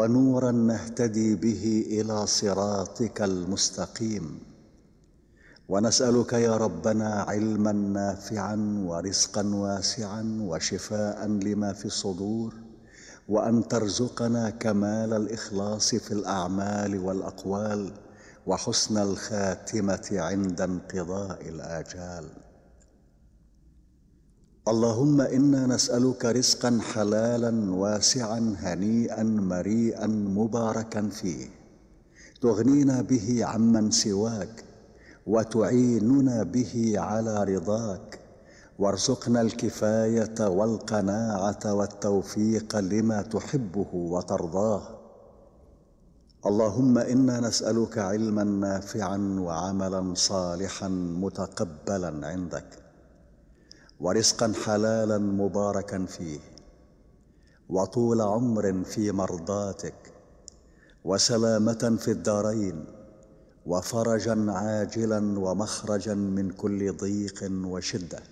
ونورا نهتدي به إلى صراطك المستقيم. ونسألك يا ربنا علما نافعا ورزقا واسعا وشفاء لما في الصدور وأن ترزقنا كمال الإخلاص في الأعمال والأقوال وحسن الخاتمة عند انقضاء الآجال. اللهم إنا نسألك رزقا حلالا واسعا هنيئا مريئا مباركا فيه. تغنينا به عمن سواك وتعيننا به على رضاك. وارزقنا الكفاية والقناعة والتوفيق لما تحبه وترضاه. اللهم إنا نسألك علما نافعا وعملا صالحا متقبلا عندك. ورزقا حلالا مباركا فيه وطول عمر في مرضاتك وسلامة في الدارين وفرجا عاجلا ومخرجا من كل ضيق وشدة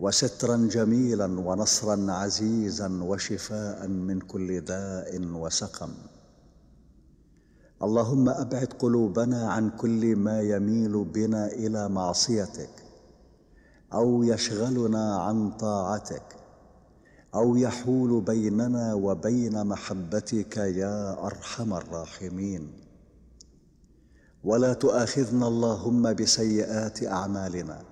وسترا جميلا ونصرا عزيزا وشفاء من كل داء وسقم. اللهم أبعد قلوبنا عن كل ما يميل بنا إلى معصيتك. أو يشغلنا عن طاعتك أو يحول بيننا وبين محبتك يا أرحم الراحمين. ولا تؤاخذنا اللهم بسيئات أعمالنا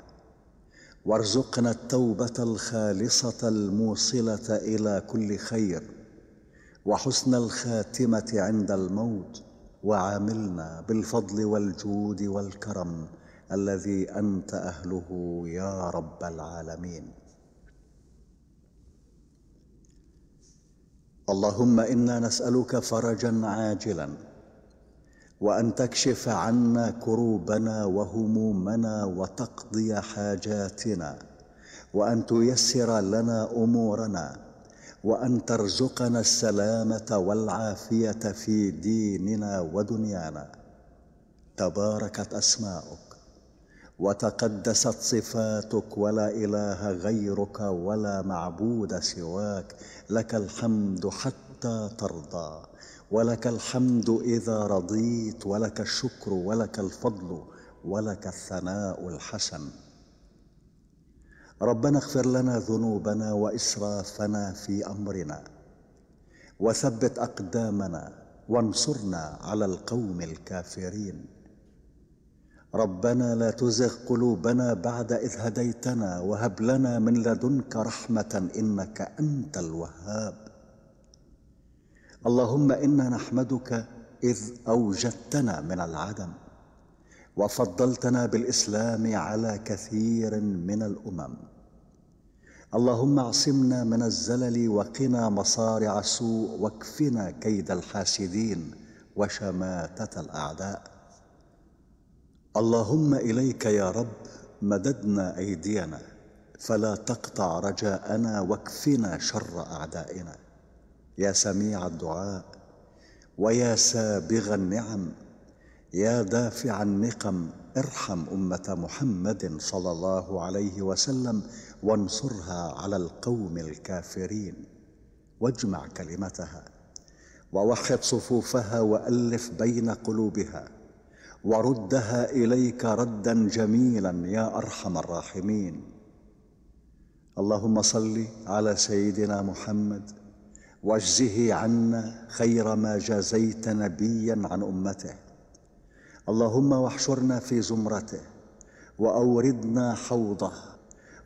وارزقنا التوبة الخالصة الموصلة إلى كل خير وحسن الخاتمة عند الموت وعاملنا بالفضل والجود والكرم. الذي أنت أهله يا رب العالمين. اللهم إنا نسألك فرجا عاجلا وأن تكشف عنا كروبنا وهمومنا وتقضي حاجاتنا وأن تيسر لنا أمورنا وأن ترزقنا السلامة والعافية في ديننا ودنيانا. تباركت أسماؤك. وتقدست صفاتك ولا إله غيرك ولا معبود سواك. لك الحمد حتى ترضى ولك الحمد إذا رضيت ولك الشكر ولك الفضل ولك الثناء الحسن. ربنا اغفر لنا ذنوبنا وإسرافنا في أمرنا وثبت أقدامنا وانصرنا على القوم الكافرين. ربنا لا تزغ قلوبنا بعد إذ هديتنا وهب لنا من لدنك رحمة إنك أنت الوهاب. اللهم إنا نحمدك إذ أوجدتنا من العدم وفضلتنا بالإسلام على كثير من الأمم. اللهم اعصمنا من الزلل وقنا مصارع السوء واكفنا كيد الحاسدين وشماتة الأعداء. اللهم إليك يا رب مددنا أيدينا فلا تقطع رجاءنا واكفنا شر أعدائنا. يا سميع الدعاء ويا سابغ النعم يا دافع النقم ارحم أمة محمد صلى الله عليه وسلم وانصرها على القوم الكافرين. واجمع كلمتها ووحد صفوفها وألف بين قلوبها. وردها إليك ردا جميلا يا أرحم الراحمين. اللهم صل على سيدنا محمد وأجزه عنا خير ما جازيت نبيا عن أمته. اللهم واحشرنا في زمرته وأوردنا حوضه.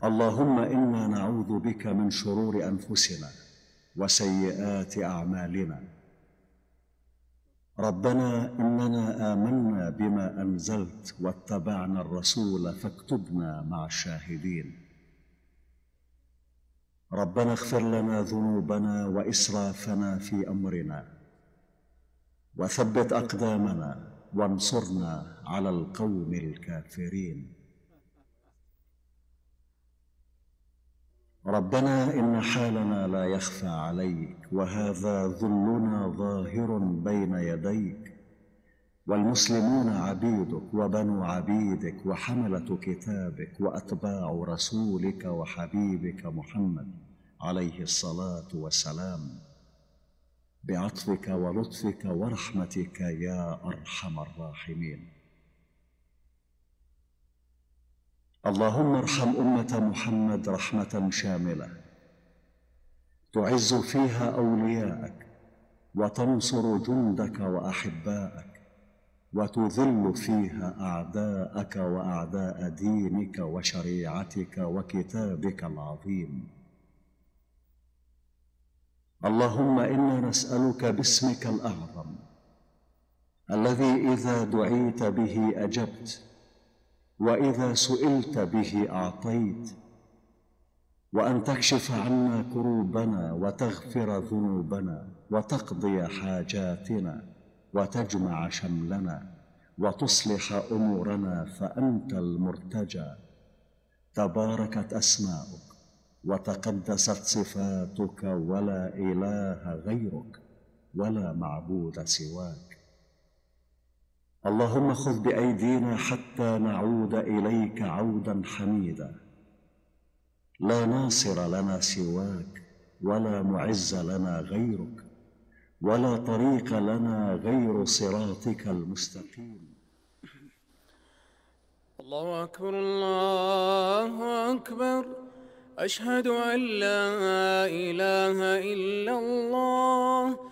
اللهم إنا نعوذ بك من شرور أنفسنا وسيئات أعمالنا. ربنا إننا آمنا بما أنزلت واتبعنا الرسول فاكتبنا مع الشاهدين. ربنا اغفر لنا ذنوبنا وإسرافنا في أمرنا. وثبت أقدامنا وانصرنا على القوم الكافرين. ربنا إن حالنا لا يخفى عليك وهذا ذلنا ظاهر بين يديك. والمسلمون عبيدك وبنو عبيدك وحملة كتابك وأتباع رسولك وحبيبك محمد عليه الصلاة والسلام. بعطفك ولطفك ورحمتك يا أرحم الراحمين. اللهم ارحم أمة محمد رحمة شاملة. تعز فيها أولياءك وتنصر جندك وأحباءك وتذل فيها أعداءك وأعداء دينك وشريعتك وكتابك العظيم. اللهم إنا نسألك باسمك الأعظم الذي إذا دعيت به أجبت وإذا سئلت به أعطيت وأن تكشف عنا كروبنا وتغفر ذنوبنا وتقضي حاجاتنا وتجمع شملنا وتصلح أمورنا فأنت المرتجى. تباركت أسماؤك وتقدست صفاتك ولا إله غيرك ولا معبود سواك. اللهم خذ بأيدينا حتى نعود إليك عودا حميدا. لا ناصر لنا سواك ولا معز لنا غيرك ولا طريق لنا غير صراطك المستقيم. الله أكبر الله أكبر. أشهد أن لا إله إلا الله.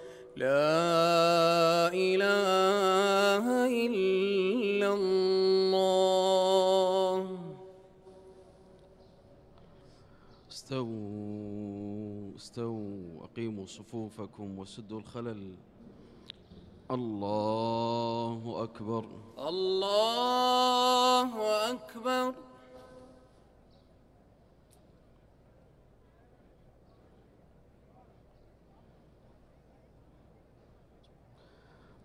لا إله إلا الله. استووا استووا أقيموا صفوفكم وسدوا الخلل. الله أكبر. الله أكبر.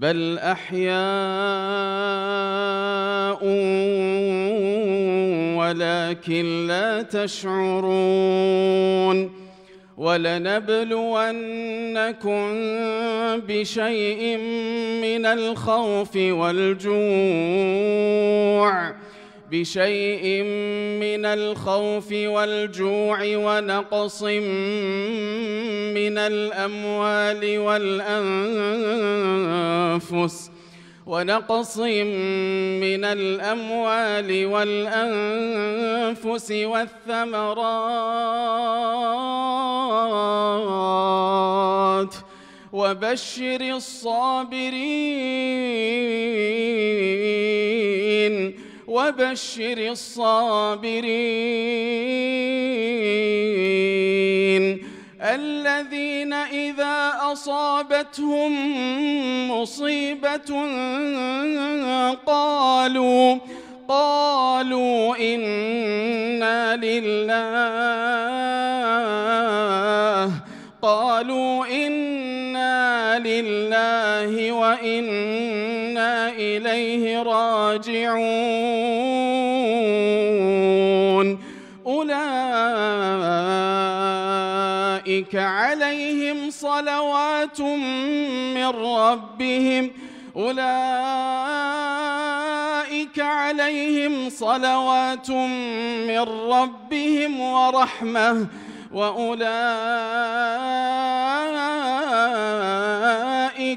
بل احياء ولكن لا تشعرون ولنبلونكم بشيء من الخوف والجوع بشيء من الخوف والجوع ونقص من الأموال والأنفس ونقص من الأموال والأنفس والثمرات. وبشر الصابرين وبشر الصابرين الذين إذا أصابتهم مصيبة قالوا قالوا إنا لله قالوا إنا لله وإنا إليه راجعون. أولئك عليهم صلوات من ربهم. أولئك عليهم صلوات من ربهم ورحمة. وأولئك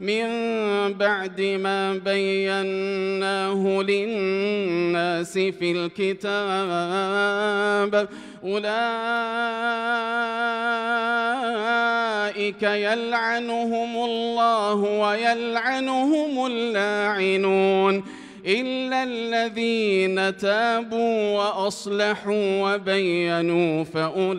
من بعد ما بيناه للناس في الكتاب. أولئك يلعنهم الله ويلعنهم اللاعنون. إلا الذين تابوا وأصلحوا وبينوا فأولئك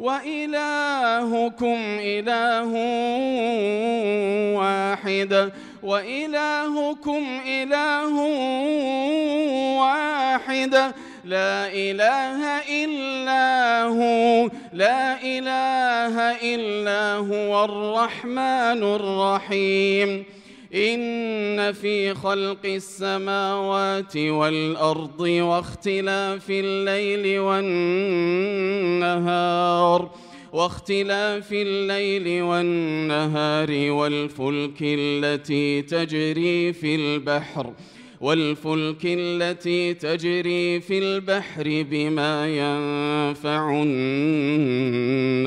وإلهكم إله واحد. وإلهكم إله واحد. لا إله إلا هو. لا إله إلا هو الرحمن الرحيم. إن في خلق السماوات والأرض واختلاف الليل والنهار واختلاف الليل والنهار والفلك التي تجري في البحر والفلك التي تجري في البحر بما ينفع الناس.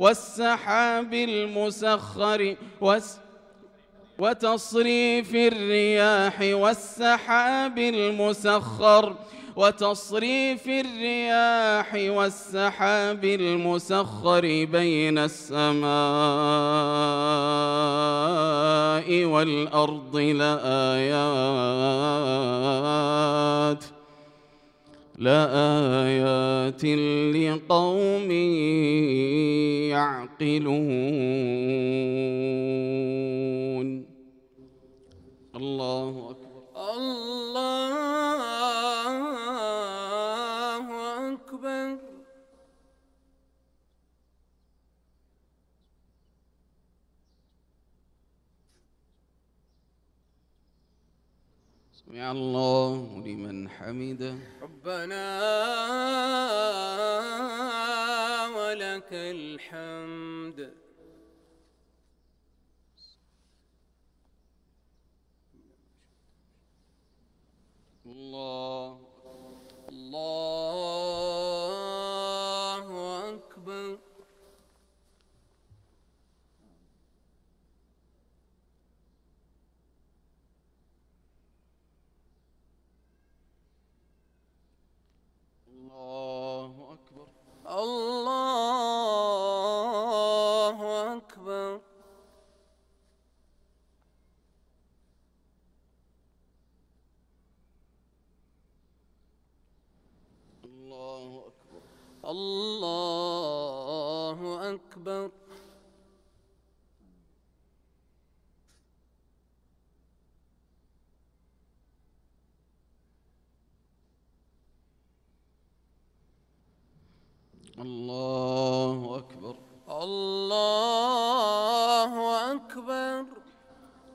والسحاب المسخر وتصريف الرياح والسحاب المسخر وتصريف الرياح والسحاب المسخر بين السماء والأرض لآيات لآيات لقوم يعقلون. الله الله لمن حمده. ربنا ولك الحمد.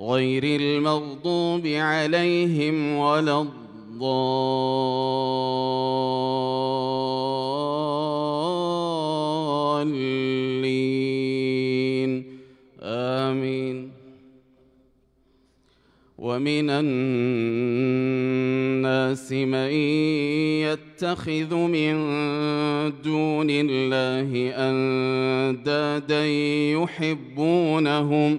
غير المغضوب عليهم ولا الضالين. آمين. ومن الناس من يتخذ من دون الله أندادا يحبونهم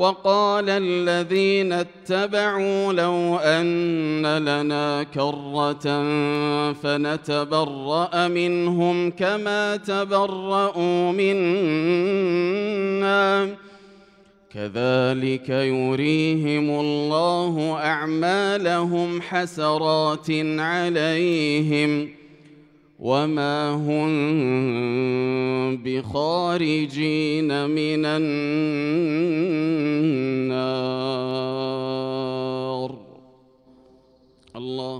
وقال الذين اتبعوا لو أن لنا كرة فنتبرأ منهم كما تبرأوا منا. كذلك يريهم الله أعمالهم حسرات عليهم. وما هم بخارجين من النار. الله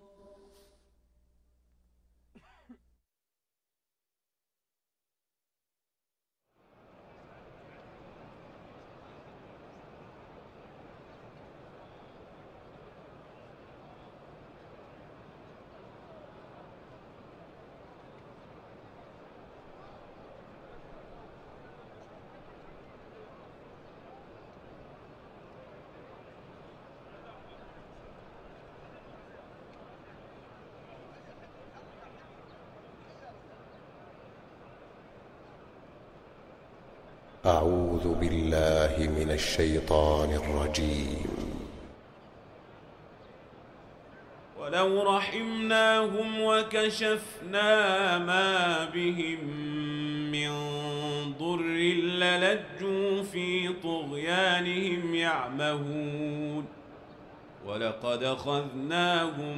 أعوذ بالله من الشيطان الرجيم. ولو رحمناهم وكشفنا ما بهم من ضر للجوا في طغيانهم يعمهون. ولقد أخذناهم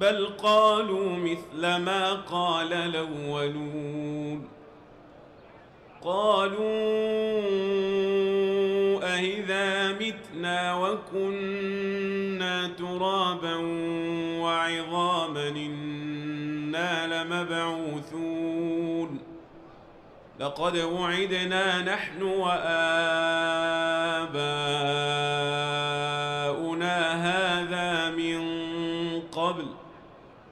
بل قالوا مثل ما قال الأولون. قالوا أإذا متنا وكنا ترابا وعظاما إنا لمبعوثون. لقد وعدنا نحن وآباؤنا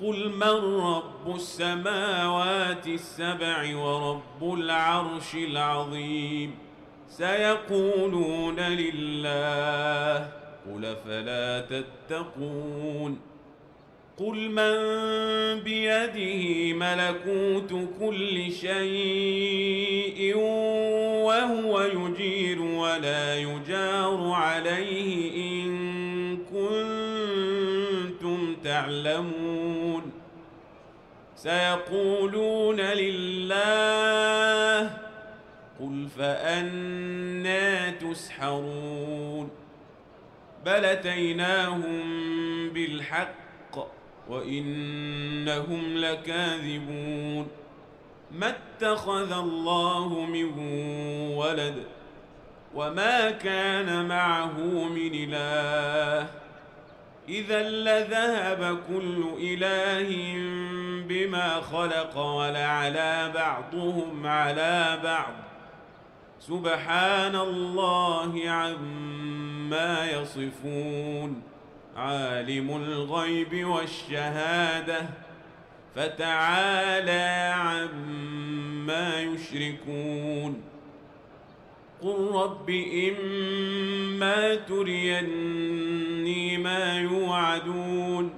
قل من رب السماوات السبع ورب العرش العظيم؟ سيقولون لله. قل فلا تتقون؟ قل من بيده ملكوت كل شيء وهو يجير ولا يجار سيقولون لله قل فأنا تسحرون بل أتيناهم بالحق وإنهم لكاذبون ما اتخذ الله من ولد وما كان معه من إله إذا لذهب كل إله بما خلق ولعلى بعضهم على بعض. سبحان الله عما يصفون. عالم الغيب والشهادة. فتعالى عما يشركون. قل رب إما تريني ما يوعدون.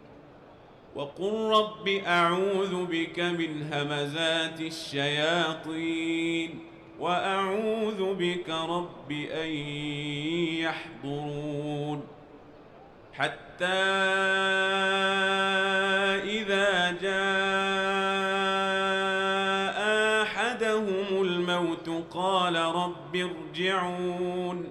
وقل رب أعوذ بك من همزات الشياطين وأعوذ بك رب أن يحضرون حتى إذا جاء أحدهم الموت قال رب ارجعون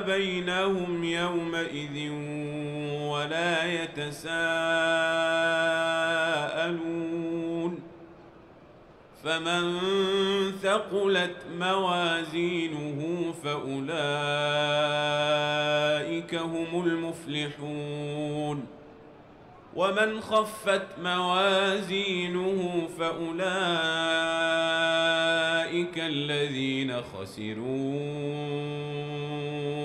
بينهم يومئذ ولا يتساءلون. فمن ثقلت موازينه فأولئك هم المفلحون. ومن خفت موازينه فأولئك الذين خسروا.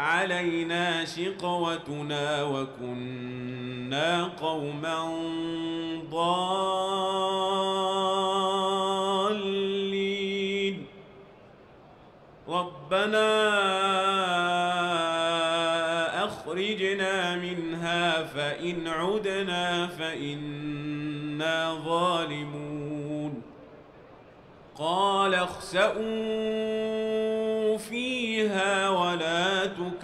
علينا شقوتنا وكنا قوما ضالين. ربنا أخرجنا منها فإن عدنا فإنا ظالمون. قال اخسئوا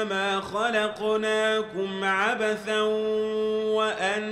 أنما خلقناكم عبثا وأن